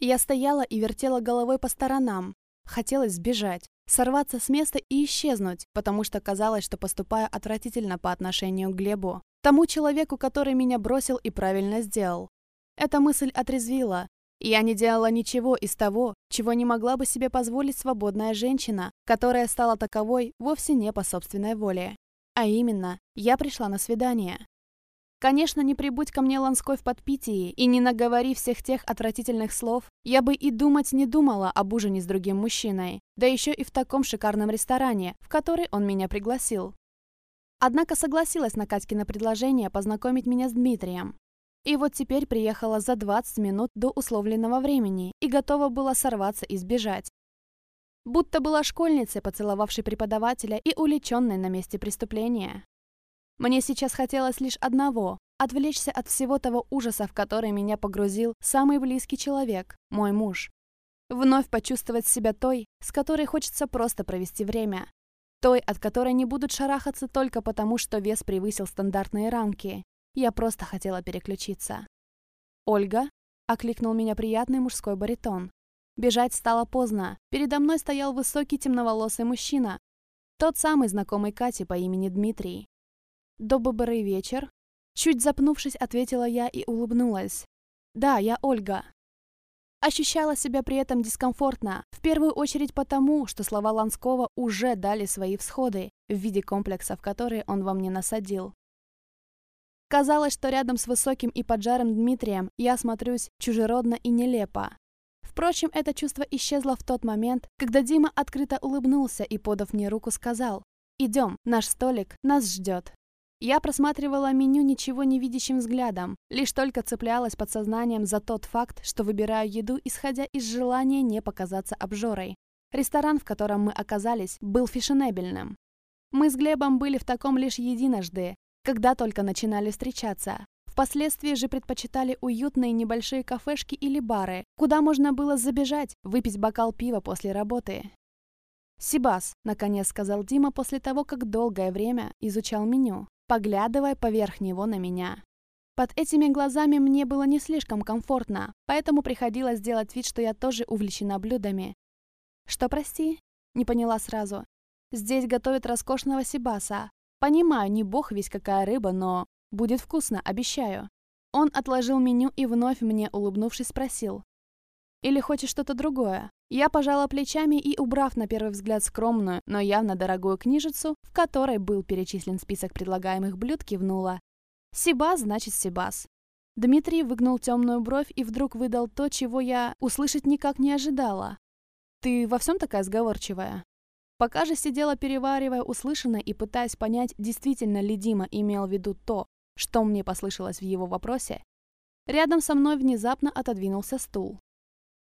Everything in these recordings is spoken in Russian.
Я стояла и вертела головой по сторонам. Хотелось сбежать, сорваться с места и исчезнуть, потому что казалось, что поступаю отвратительно по отношению к Глебу, тому человеку, который меня бросил и правильно сделал. Эта мысль отрезвила. Я не делала ничего из того, чего не могла бы себе позволить свободная женщина, которая стала таковой вовсе не по собственной воле. А именно, я пришла на свидание. Конечно, не прибудь ко мне Ланской в подпитии и не наговори всех тех отвратительных слов, я бы и думать не думала об ужине с другим мужчиной, да еще и в таком шикарном ресторане, в который он меня пригласил. Однако согласилась на Катькино предложение познакомить меня с Дмитрием. И вот теперь приехала за 20 минут до условленного времени и готова была сорваться и сбежать. Будто была школьницей, поцеловавшей преподавателя и уличенной на месте преступления. Мне сейчас хотелось лишь одного – отвлечься от всего того ужаса, в который меня погрузил самый близкий человек – мой муж. Вновь почувствовать себя той, с которой хочется просто провести время. Той, от которой не будут шарахаться только потому, что вес превысил стандартные рамки. Я просто хотела переключиться. «Ольга?» – окликнул меня приятный мужской баритон. Бежать стало поздно. Передо мной стоял высокий темноволосый мужчина. Тот самый знакомый Кате по имени Дмитрий. «Добрый вечер». Чуть запнувшись, ответила я и улыбнулась. «Да, я Ольга». Ощущала себя при этом дискомфортно, в первую очередь потому, что слова Ланского уже дали свои всходы в виде комплексов, которые он во мне насадил. Казалось, что рядом с высоким и поджарым Дмитрием я смотрюсь чужеродно и нелепо. Впрочем, это чувство исчезло в тот момент, когда Дима открыто улыбнулся и, подав мне руку, сказал «Идем, наш столик нас ждет». Я просматривала меню ничего не видящим взглядом, лишь только цеплялась подсознанием за тот факт, что выбираю еду, исходя из желания не показаться обжорой. Ресторан, в котором мы оказались, был фешенебельным. Мы с Глебом были в таком лишь единожды, когда только начинали встречаться. Впоследствии же предпочитали уютные небольшие кафешки или бары, куда можно было забежать, выпить бокал пива после работы. «Сибас», — наконец сказал Дима после того, как долгое время изучал меню поглядывая поверх него на меня. Под этими глазами мне было не слишком комфортно, поэтому приходилось делать вид, что я тоже увлечена блюдами. «Что, прости?» — не поняла сразу. «Здесь готовят роскошного сибаса. Понимаю, не бог весь какая рыба, но будет вкусно, обещаю». Он отложил меню и вновь мне, улыбнувшись, спросил. «Или хочешь что-то другое?» Я пожала плечами и, убрав на первый взгляд скромную, но явно дорогую книжицу, в которой был перечислен список предлагаемых блюд, кивнула. «Сибас значит Сибас». Дмитрий выгнул темную бровь и вдруг выдал то, чего я услышать никак не ожидала. «Ты во всем такая сговорчивая?» Пока же сидела, переваривая услышанное и пытаясь понять, действительно ли Дима имел в виду то, что мне послышалось в его вопросе, рядом со мной внезапно отодвинулся стул.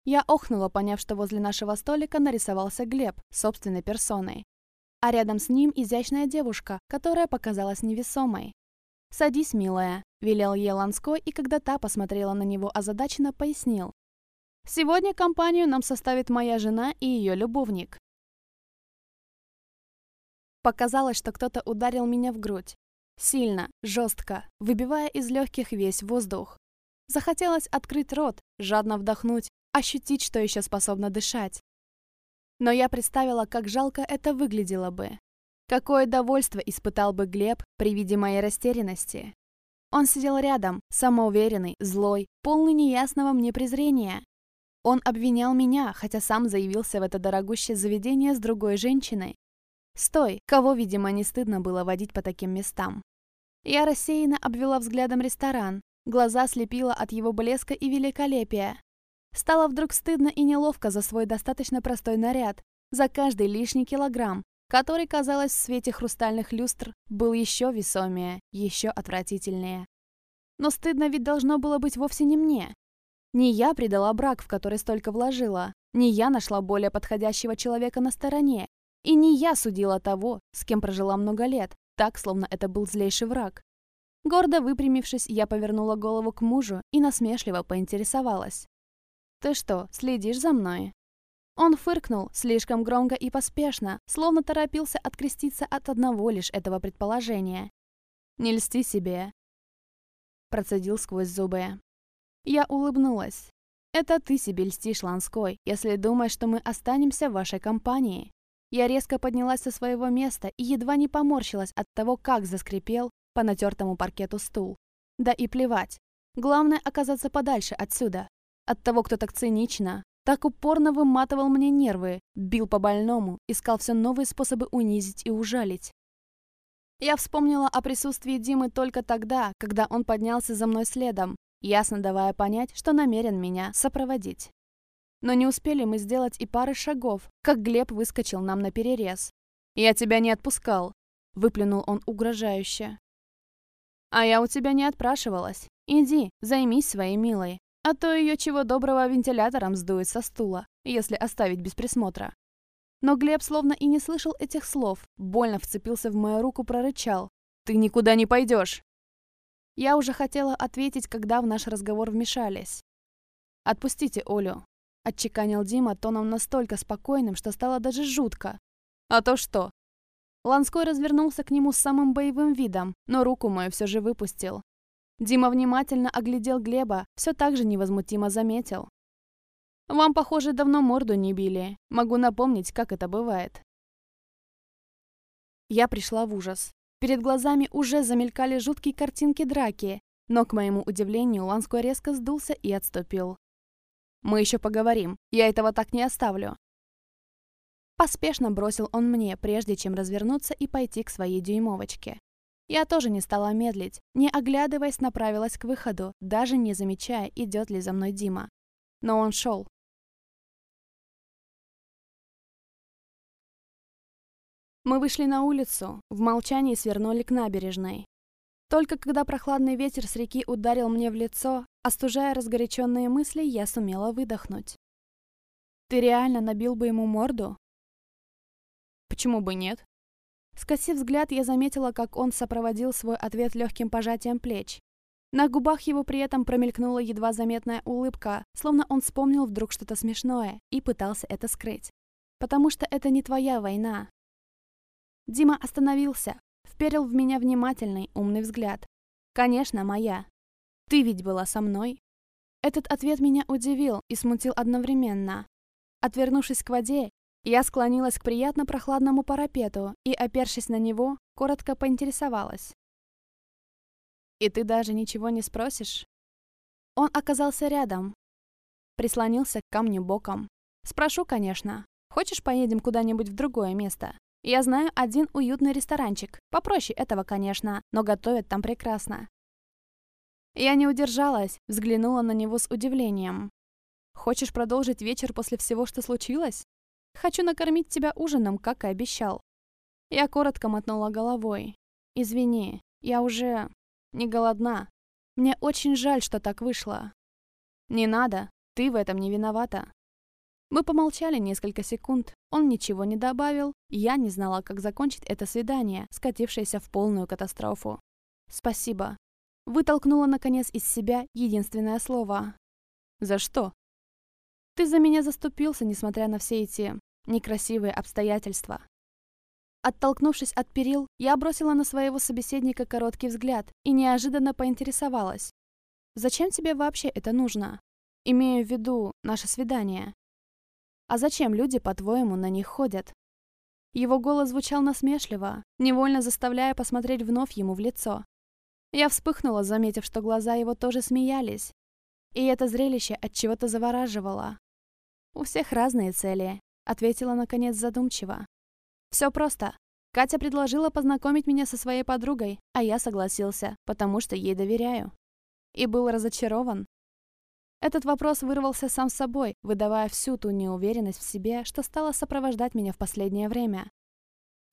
Я охнула, поняв, что возле нашего столика нарисовался Глеб собственной персоной. А рядом с ним изящная девушка, которая показалась невесомой. «Садись, милая», — велел ей Ланской, и когда та посмотрела на него озадаченно, пояснил. «Сегодня компанию нам составит моя жена и ее любовник». Показалось, что кто-то ударил меня в грудь. Сильно, жестко, выбивая из легких весь воздух. Захотелось открыть рот, жадно вдохнуть, ощутить, что еще способна дышать. Но я представила, как жалко это выглядело бы. Какое довольство испытал бы Глеб при виде моей растерянности. Он сидел рядом, самоуверенный, злой, полный неясного мне презрения. Он обвинял меня, хотя сам заявился в это дорогущее заведение с другой женщиной. Стой, кого, видимо, не стыдно было водить по таким местам. Я рассеянно обвела взглядом ресторан, глаза слепила от его блеска и великолепия. Стало вдруг стыдно и неловко за свой достаточно простой наряд, за каждый лишний килограмм, который, казалось, в свете хрустальных люстр был еще весомее, еще отвратительнее. Но стыдно ведь должно было быть вовсе не мне. Не я предала брак, в который столько вложила, не я нашла более подходящего человека на стороне, и не я судила того, с кем прожила много лет, так, словно это был злейший враг. Гордо выпрямившись, я повернула голову к мужу и насмешливо поинтересовалась. «Ты что, следишь за мной?» Он фыркнул слишком громко и поспешно, словно торопился откреститься от одного лишь этого предположения. «Не льсти себе», — процедил сквозь зубы. Я улыбнулась. Это ты себе льстишь, Ланской, если думаешь, что мы останемся в вашей компании. Я резко поднялась со своего места и едва не поморщилась от того, как заскрипел по натертому паркету стул. Да и плевать. Главное оказаться подальше отсюда. От того, кто так цинично, так упорно выматывал мне нервы, бил по больному, искал все новые способы унизить и ужалить. Я вспомнила о присутствии Димы только тогда, когда он поднялся за мной следом, ясно давая понять, что намерен меня сопроводить. Но не успели мы сделать и пары шагов, как Глеб выскочил нам на перерез. «Я тебя не отпускал», — выплюнул он угрожающе. «А я у тебя не отпрашивалась. Иди, займись своей милой, а то ее чего доброго вентилятором сдует со стула, если оставить без присмотра». Но Глеб словно и не слышал этих слов, больно вцепился в мою руку, прорычал. «Ты никуда не пойдешь!» Я уже хотела ответить, когда в наш разговор вмешались. «Отпустите Олю», — отчеканил Дима тоном настолько спокойным, что стало даже жутко. «А то что?» Ланской развернулся к нему с самым боевым видом, но руку мою все же выпустил. Дима внимательно оглядел Глеба, все так же невозмутимо заметил. «Вам, похоже, давно морду не били. Могу напомнить, как это бывает». Я пришла в ужас. Перед глазами уже замелькали жуткие картинки драки, но, к моему удивлению, Ланской резко сдулся и отступил. «Мы еще поговорим. Я этого так не оставлю». Поспешно бросил он мне, прежде чем развернуться и пойти к своей дюймовочке. Я тоже не стала медлить, не оглядываясь, направилась к выходу, даже не замечая, идет ли за мной Дима. Но он шел. Мы вышли на улицу, в молчании свернули к набережной. Только когда прохладный ветер с реки ударил мне в лицо, остужая разгоряченные мысли, я сумела выдохнуть. «Ты реально набил бы ему морду?» «Почему бы нет?» Скосив взгляд, я заметила, как он сопроводил свой ответ легким пожатием плеч. На губах его при этом промелькнула едва заметная улыбка, словно он вспомнил вдруг что-то смешное и пытался это скрыть. «Потому что это не твоя война, Дима остановился, вперил в меня внимательный, умный взгляд. «Конечно, моя. Ты ведь была со мной?» Этот ответ меня удивил и смутил одновременно. Отвернувшись к воде, я склонилась к приятно прохладному парапету и, опершись на него, коротко поинтересовалась. «И ты даже ничего не спросишь?» Он оказался рядом, прислонился к камню боком. «Спрошу, конечно. Хочешь, поедем куда-нибудь в другое место?» Я знаю один уютный ресторанчик. Попроще этого, конечно, но готовят там прекрасно. Я не удержалась, взглянула на него с удивлением. «Хочешь продолжить вечер после всего, что случилось? Хочу накормить тебя ужином, как и обещал». Я коротко мотнула головой. «Извини, я уже не голодна. Мне очень жаль, что так вышло». «Не надо, ты в этом не виновата. Мы помолчали несколько секунд. Он ничего не добавил. Я не знала, как закончить это свидание, скатившееся в полную катастрофу. «Спасибо». Вытолкнула, наконец, из себя единственное слово. «За что?» «Ты за меня заступился, несмотря на все эти некрасивые обстоятельства». Оттолкнувшись от перил, я бросила на своего собеседника короткий взгляд и неожиданно поинтересовалась. «Зачем тебе вообще это нужно? Имею в виду наше свидание». А зачем люди, по-твоему, на них ходят? Его голос звучал насмешливо, невольно заставляя посмотреть вновь ему в лицо. Я вспыхнула, заметив, что глаза его тоже смеялись. И это зрелище от чего-то завораживало. «У всех разные цели», — ответила, наконец, задумчиво. «Все просто. Катя предложила познакомить меня со своей подругой, а я согласился, потому что ей доверяю. И был разочарован, этот вопрос вырвался сам собой, выдавая всю ту неуверенность в себе, что стала сопровождать меня в последнее время.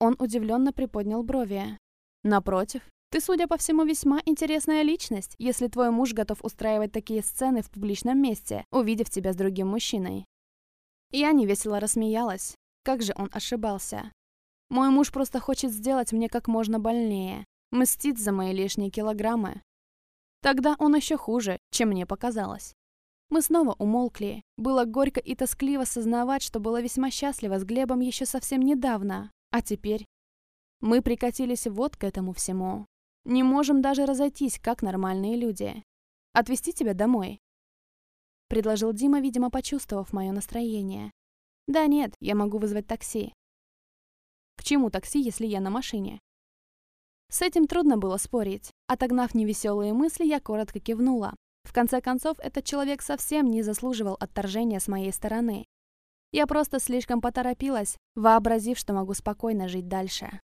Он удивленно приподнял брови. «Напротив, ты, судя по всему, весьма интересная личность, если твой муж готов устраивать такие сцены в публичном месте, увидев тебя с другим мужчиной». Я невесело рассмеялась. Как же он ошибался. Мой муж просто хочет сделать мне как можно больнее, мстит за мои лишние килограммы. Тогда он еще хуже, чем мне показалось. Мы снова умолкли. Было горько и тоскливо сознавать, что была весьма счастлива с Глебом еще совсем недавно. А теперь... Мы прикатились вот к этому всему. Не можем даже разойтись, как нормальные люди. Отвезти тебя домой. — предложил Дима, видимо, почувствовав мое настроение. «Да нет, я могу вызвать такси». «К чему такси, если я на машине?» С этим трудно было спорить. Отогнав невеселые мысли, я коротко кивнула. В конце концов, этот человек совсем не заслуживал отторжения с моей стороны. Я просто слишком поторопилась, вообразив, что могу спокойно жить дальше.